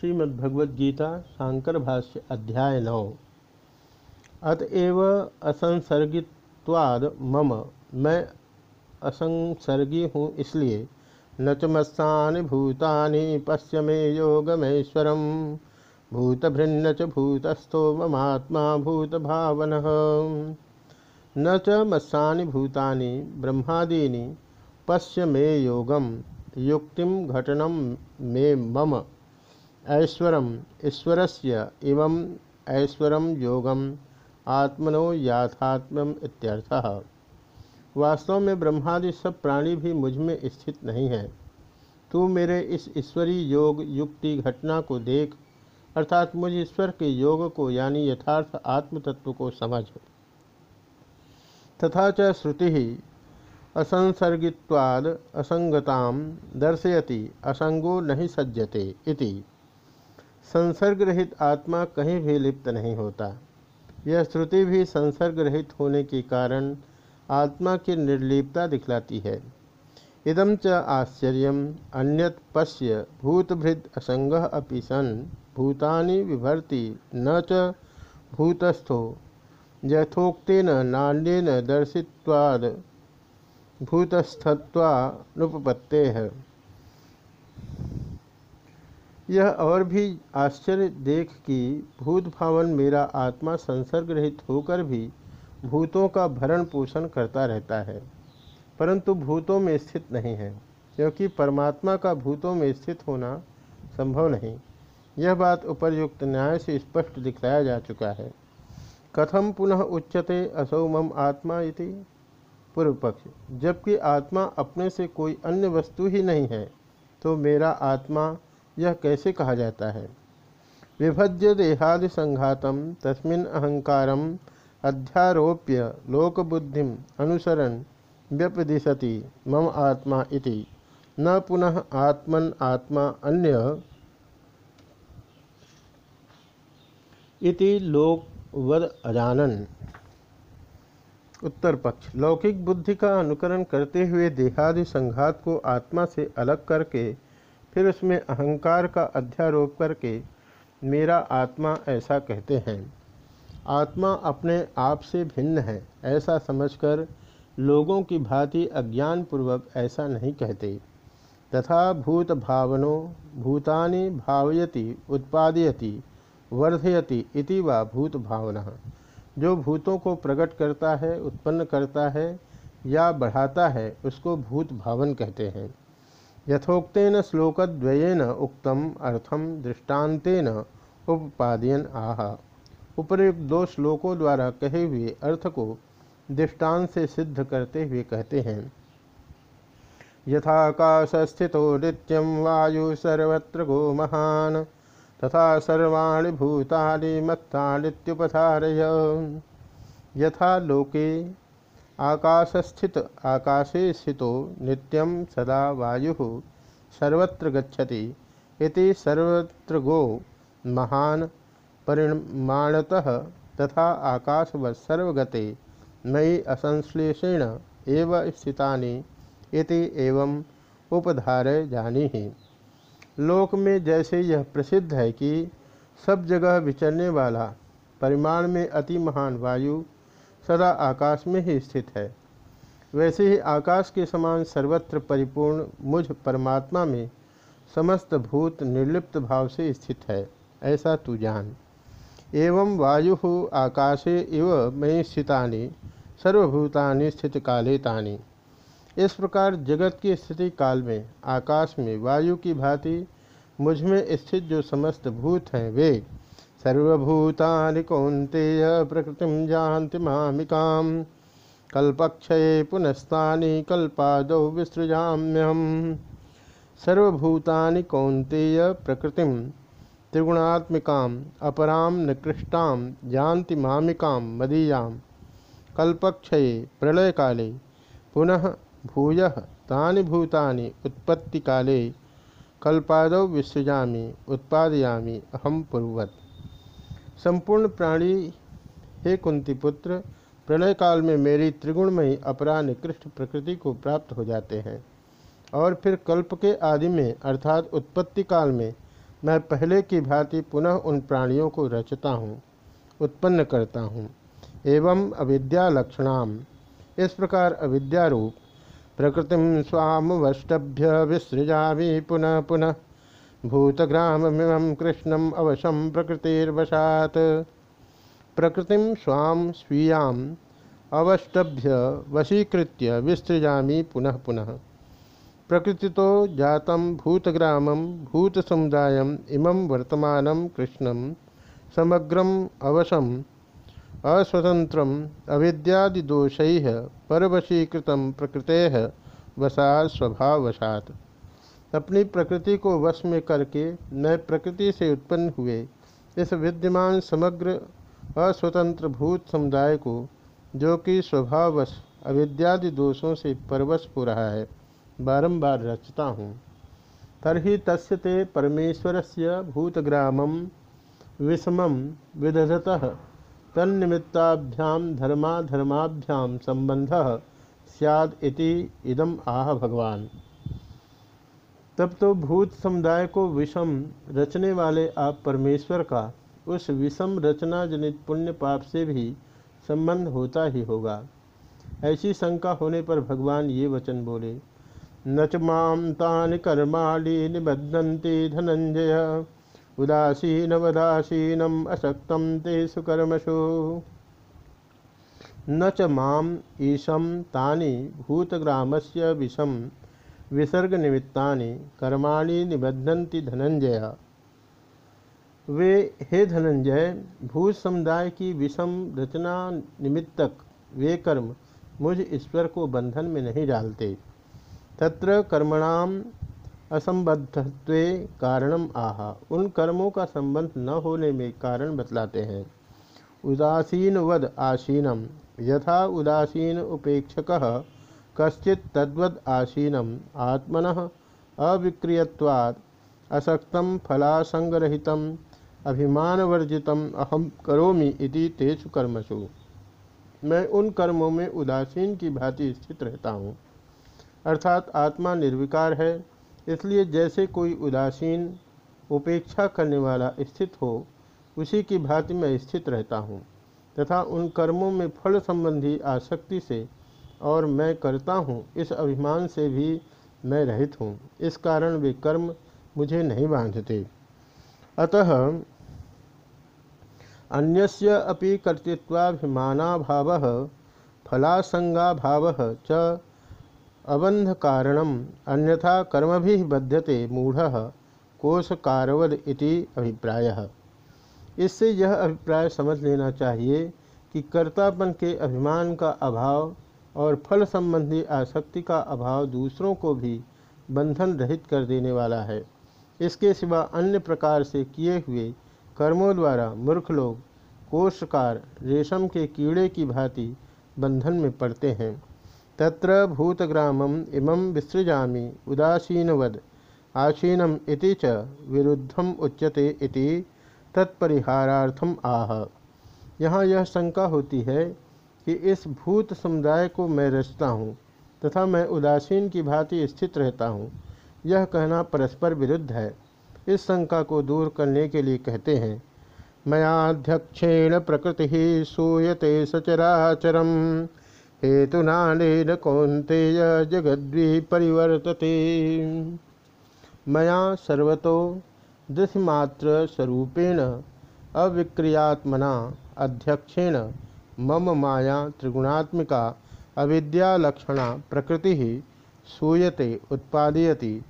श्रीमद्भगवद्गीता, शांकर भाष्य, अध्याय नौ। अतएव असंसर्गित्वाद मम। मैं असंसर्गी हूँ इसलिए न च मत्सानि भूतानि पश्य मे योगमेश्वरम। भूतभृन्न च भूतस्थो ममात्मा भूतभावन। न च मत्सानि भूतानि ब्रह्मादीनि पश्य मे योगम। युक्ति घटनम मे मम। ऐश्वरम ईश्वरस्य इवं ऐश्वरम योगम, आत्मनो याथात्म इत्यर्थः। वास्तव में ब्रह्मादि सब प्राणी भी मुझमें स्थित नहीं है। तू मेरे इस ईश्वरीय योग युक्ति घटना को देख, अर्थात मुझ ईश्वर के योग को यानी यथार्थ आत्म तत्व को समझ। तथा च श्रुति ही असंसर्गित्वाद असंगताम दर्शयति, असंगो नहीं सज्जते इति। संसर्ग रहित आत्मा कहीं भी लिप्त नहीं होता। यह श्रुति भी संसर्ग रहित होने के कारण आत्मा की निर्लिप्ता दिखलाती है। इदम च आश्चर्य, अन्यत पश्य भूतभृद असंग अपि सन, भूतानि विभर्ति न च भूतस्थो। यथोक्तेन नान्यन दर्शित्वाद भूतस्थत्वानुपत्ते है यह और भी आश्चर्य देख कि भूत भावन मेरा आत्मा संसर्ग रहित होकर भी भूतों का भरण पोषण करता रहता है, परंतु भूतों में स्थित नहीं है, क्योंकि परमात्मा का भूतों में स्थित होना संभव नहीं। यह बात उपरयुक्त न्याय से स्पष्ट दिखलाया जा चुका है। कथम पुनः उच्चते असौ मम आत्मा इति? पूर्व पक्ष, जबकि आत्मा अपने से कोई अन्य वस्तु ही नहीं है तो मेरा आत्मा यह कैसे कहा जाता है? विभज्य देहादि संघातम तस्मिन अहंकारम अध्यारोप्य लोकबुद्धि अनुसरण व्यपदिशति मम आत्मा इति। न पुनः आत्मन आत्मा अन्य इति लोकवद अजानन उत्तर पक्ष। लौकिक बुद्धि का अनुकरण करते हुए देहादि संघात को आत्मा से अलग करके फिर उसमें अहंकार का अध्यारोप करके, मेरा आत्मा ऐसा कहते हैं। आत्मा अपने आप से भिन्न है, ऐसा समझकर लोगों की भांति अज्ञानपूर्वक ऐसा नहीं कहते। तथा भूत भावनो भूतानि भावयति, उत्पादयति, वर्धयति इति वा भूत भावना जो भूतों को प्रकट करता है, उत्पन्न करता है या बढ़ाता है, उसको भूत भावन कहते हैं। यथोक्तेन श्लोकद्वयेन उक्तम अर्थम दृष्टान्तेन उपपादयन आह। उपयुक्त दो श्लोकों द्वारा कहे हुए अर्थ को दृष्टांत से सिद्ध करते हुए कहते हैं। यथाकाश स्थितो नित्यम वायु सर्वत्र गो महान, तथा सर्वाणी भूतानि मत्तानित्युपधारय यथा लोके आकाशस्थित आकाशे स्थितो नित्यं सदा वायु सर्वत्र गच्छति इति सर्वत्र गो महान परिमाणतः तथा आकाशवत् सर्वगते मयि असंश्लेषेण एव स्थितानि इति एवं उपधारय जानी लोक में जैसे यह प्रसिद्ध है कि सब जगह विचरने वाला, परिमाण में अति महान वायु सदा आकाश में ही स्थित है। वैसे ही आकाश के समान सर्वत्र परिपूर्ण मुझ परमात्मा में समस्त भूत निर्लिप्त भाव से स्थित है, ऐसा तू जान। एवं वायु आकाशे इव मयि स्थितानि, सर्वभूतानि स्थित काले तानि। इस प्रकार जगत की स्थिति काल में, आकाश में वायु की भांति मुझमें स्थित जो समस्त भूत हैं, वे सर्वभूतानि कौंतेय प्रकृति जानति मामिकाम। कल्पक्षये पुनस्तानि कल्पाद विसृजाम्यहम। सर्वभूतानि कौंतेय प्रकृति त्रिगुणात्मिका अपराम निकृष्टा जानति मामिका मदीया कल्पक्षये प्रलय काले पुनः भूय तानि भूतानि उत्पत्ति काले कल्पाद विसृजामी, उत्पादयामी अहम पूर्वत संपूर्ण प्राणी, हे कुंती पुत्र प्रलय काल में मेरी त्रिगुणमयी अपरा निकृष्ट प्रकृति को प्राप्त हो जाते हैं। और फिर कल्प के आदि में, अर्थात उत्पत्ति काल में, मैं पहले की भांति पुनः उन प्राणियों को रचता हूँ, उत्पन्न करता हूँ। एवं अविद्या लक्षणाम। इस प्रकार अविद्यारूप प्रकृति स्वामवष्टभ्य विसृजा पुनः पुनः। भूतग्राममिम कृष्णम अवशम प्रकृतिर्वशात। प्रकृति स्वाम स्वीयाम अवष्टभ्य वशीकृत्य विसृजामी पुनः पुनः। प्रकृति तो जातम भूतग्रामम भूत समुदाय इमं वर्तमान कृष्ण समग्रम अवशम अस्वतंत्र अविद्यादिदोष परवशीकृत प्रकृते वसात स्वभाववशात अपनी प्रकृति को वश में करके नए प्रकृति से उत्पन्न हुए। इस विद्यमान समग्र अस्वतंत्र भूत समुदाय को, जो कि स्वभाववश अविद्यादि दोषों से परवश हो रहा है, बारंबार रचता हूँ। तरी तस्य ते परमेश्वर से भूतग्राम विषम विदधत तन्निमित्ताभ्याम धर्माधर्माभ्याम संबंध सियाद इति इदम आह भगवान। तब तो भूत समुदाय को विषम रचने वाले आप परमेश्वर का उस विषम रचना जनित पुण्य पाप से भी संबंध होता ही होगा। ऐसी शंका होने पर भगवान ये वचन बोले न च माम तानि कर्माणि निबद्धन्ति धनंजय उदासीनवदासीनम अशक्तम ते सुकर्मसु न च माम ईशम तानि भूतग्रामस्य विषम विसर्ग निमित्तानि कर्माणि निबद्धन्ति धनंजय वे, हे धनंजय भूत समुदाय की विषम रचना निमित्तक वे कर्म मुझ ईश्वर को बंधन में नहीं डालते। तत्र कर्मणाम असंबद्धत्व कारणम आहा। उन कर्मों का संबंध न होने में कारण बतलाते हैं। उदासीन वद आसीनम। यथा उदासीन उपेक्षक कश्चित तद्वद आसीनम। आत्मन अविक्रियवाद असक्तम फलासंगरहित अभिमानवर्जित अहम करोमि इति तेषु कर्मसु। मैं उन कर्मों में उदासीन की भांति स्थित रहता हूँ। अर्थात आत्मा निर्विकार है, इसलिए जैसे कोई उदासीन उपेक्षा करने वाला स्थित हो, उसी की भांति मैं स्थित रहता हूँ। तथा उन कर्मों में फल संबंधी आसक्ति से और मैं करता हूँ। इस अभिमान से भी मैं रहित हूँ। इस कारण वे कर्म मुझे नहीं बांधते। अतः अन्यस्य अपि कर्तृत्वाभिमानाभाव, फलासंगाभाव च अबंध कारणम अन्यथा कर्म भी बध्यते मूढ़ कोश कारवद इति अभिप्राय। इससे यह अभिप्राय समझ लेना चाहिए कि कर्तापन के अभिमान का अभाव और फल संबंधी आसक्ति का अभाव दूसरों को भी बंधन रहित कर देने वाला है। इसके सिवा अन्य प्रकार से किए हुए कर्मों द्वारा मूर्ख लोग कोशकार रेशम के कीड़े की भांति बंधन में पड़ते हैं। तत्र भूतग्रामम इमं विसृजामि उदासीनवद आसीनम इति च विरुद्धम उच्यते इति आह। यहाँ यह शंका होती है कि इस भूत समुदाय को मैं रचता हूँ तथा मैं उदासीन की भांति स्थित रहता हूँ। यह कहना परस्पर विरुद्ध है। इस शंका को दूर करने के लिए कहते हैं, मयाध्यक्षेण प्रकृति ही सूयते सचराचरम। हेतुनानेन कौंतेय जगद्वी परिवर्तते मया सर्वतो दृश्यमात्र स्वरूपेण अविक्रियात्मना अध्यक्षेण मम माया त्रिगुणात्मिका अविद्यालक्षणा प्रकृति ही सूयते, उत्पादयति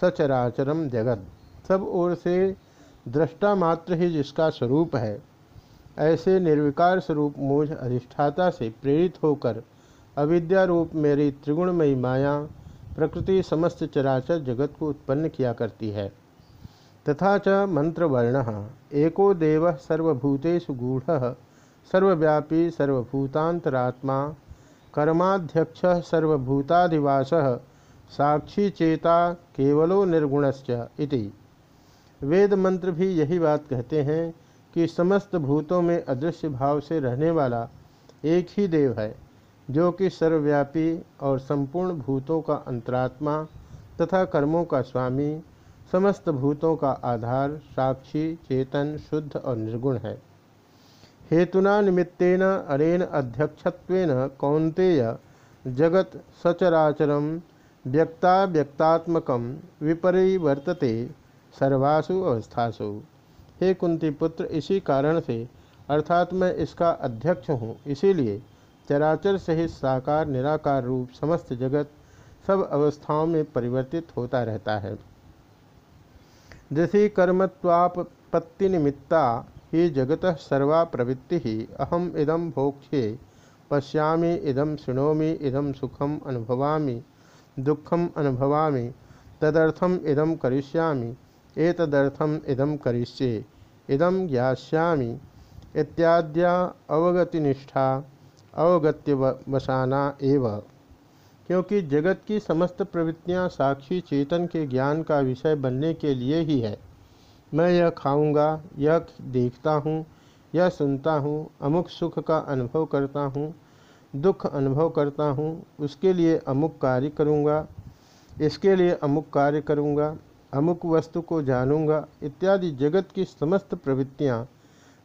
सचराचरम जगत। सब ओर से दृष्टा मात्र ही जिसका स्वरूप है, ऐसे निर्विकार स्वरूप मुझ अधिष्ठाता से प्रेरित होकर अविद्या रूप मेरी त्रिगुणमयी माया प्रकृति समस्त चराचर जगत को उत्पन्न किया करती है। तथा च मंत्रवर्ण, एको देव सर्वभूतेषु गूढ़ सर्वव्यापी सर्वभूतांतरात्मा, कर्माध्यक्ष सर्वभूतादिवास साक्षी चेता केवलो निर्गुणश्च इति। वेद मंत्र भी यही बात कहते हैं कि समस्त भूतों में अदृश्य भाव से रहने वाला एक ही देव है, जो कि सर्वव्यापी और संपूर्ण भूतों का अंतरात्मा तथा कर्मों का स्वामी, समस्त भूतों का आधार, साक्षी, चेतन, शुद्ध और निर्गुण है। हेतुना निमित्तेन अनेन अध्यक्षत्वेन कौन्तेय जगत सचराचरम व्यक्ता व्यक्तात्मक विपरिवर्तते सर्वासु अवस्थासु। हे कुंती पुत्र, इसी कारण से अर्थात मैं इसका अध्यक्ष हूँ, इसीलिए चराचर सहित साकार निराकार रूप समस्त जगत सब अवस्थाओं में परिवर्तित होता रहता है। दृषि कर्मत्वापत्ति निमित्ता ही जगत सर्वा प्रवृत्ति अहम इदम भोक्ष्ये। पश्यामि इदम शृणोमी इदम सुखम अनुभवामि, दुखम अनुभवामि, तदर्थम इदम करिष्यामि, एतदर्थम इदम करिष्ये इदम ज्ञास्यामि, इत्याद्या अवगतिनिष्ठा अवगत्य वसाना एव। क्योंकि जगत की समस्त प्रवृत्तियाँ साक्षी चेतन के ज्ञान का विषय बनने के लिए ही है। मैं यह खाऊँगा, यह देखता हूँ, यह सुनता हूँ, अमुक सुख का अनुभव करता हूँ, दुख अनुभव करता हूँ, उसके लिए अमुक कार्य करूँगा, इसके लिए अमुक कार्य करूँगा, अमुक वस्तु को जानूँगा, इत्यादि जगत की समस्त प्रवृत्तियाँ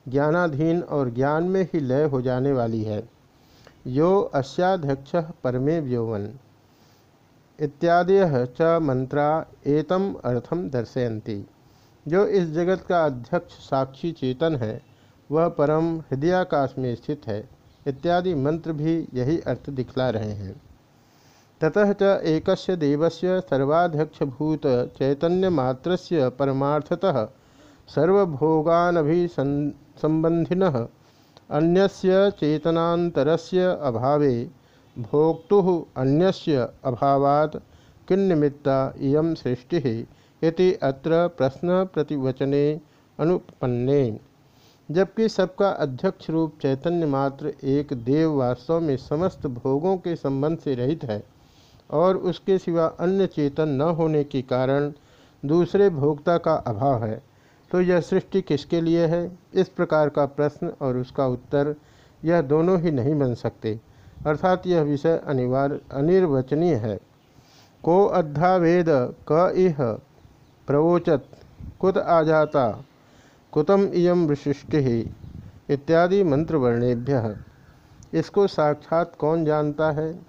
ज्ञानाधीन और ज्ञान में ही लय हो जाने वाली है। यो अस्याध्यक्ष परमे व्योवन इत्यादय च मंत्रा एतम अर्थम दर्शयन्ति। जो इस जगत का अध्यक्ष साक्षी चेतन है, वह परम हृदयाकाश में स्थित है, इत्यादि मंत्र भी यही अर्थ दिखला रहे हैं। ततः च एकस्य देवस्य सर्वाध्यक्षभूत चैतन्यमात्रस्य परमार्थतः सर्वभोगानभिसंबंधिनः अन्यस्य चेतनान्तरस्य अभावे भोक्तुः अन्यस्य अभावात् किन्निमित्ता इयं सृष्टिः इति अत्र प्रश्न प्रतिवचने अनुपन्ने। जबकि सबका अध्यक्ष रूप चैतन्य मात्र एक देव वास्तव में समस्त भोगों के संबंध से रहित है, और उसके सिवा अन्य चेतन न होने के कारण दूसरे भोक्ता का अभाव है। तो यह सृष्टि किसके लिए है? इस प्रकार का प्रश्न और उसका उत्तर यह दोनों ही नहीं बन सकते। अर्थात यह विषय अनिवार्य, अनिर्वचनीय है। को अद्धा वेद क इह प्रवोचत। कुत आजाता? कुतम इयम विशिष्टि? इत्यादि मंत्रवर्णेभ्य। इसको साक्षात कौन जानता है?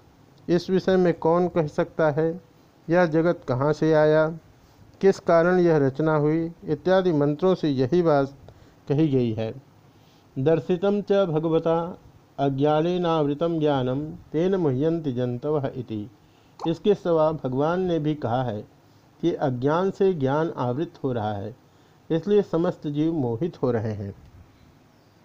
इस विषय में कौन कह सकता है? यह जगत कहाँ से आया? किस कारण यह रचना हुई? इत्यादि मंत्रों से यही बात कही गई है। दर्शितम च भगवता अज्ञानावृतम ज्ञानम, तेन मुह्यंति जंतव इति। इसके सवा भगवान ने भी कहा है। कि अज्ञान से ज्ञान आवृत हो रहा है, इसलिए समस्त जीव मोहित हो रहे हैं।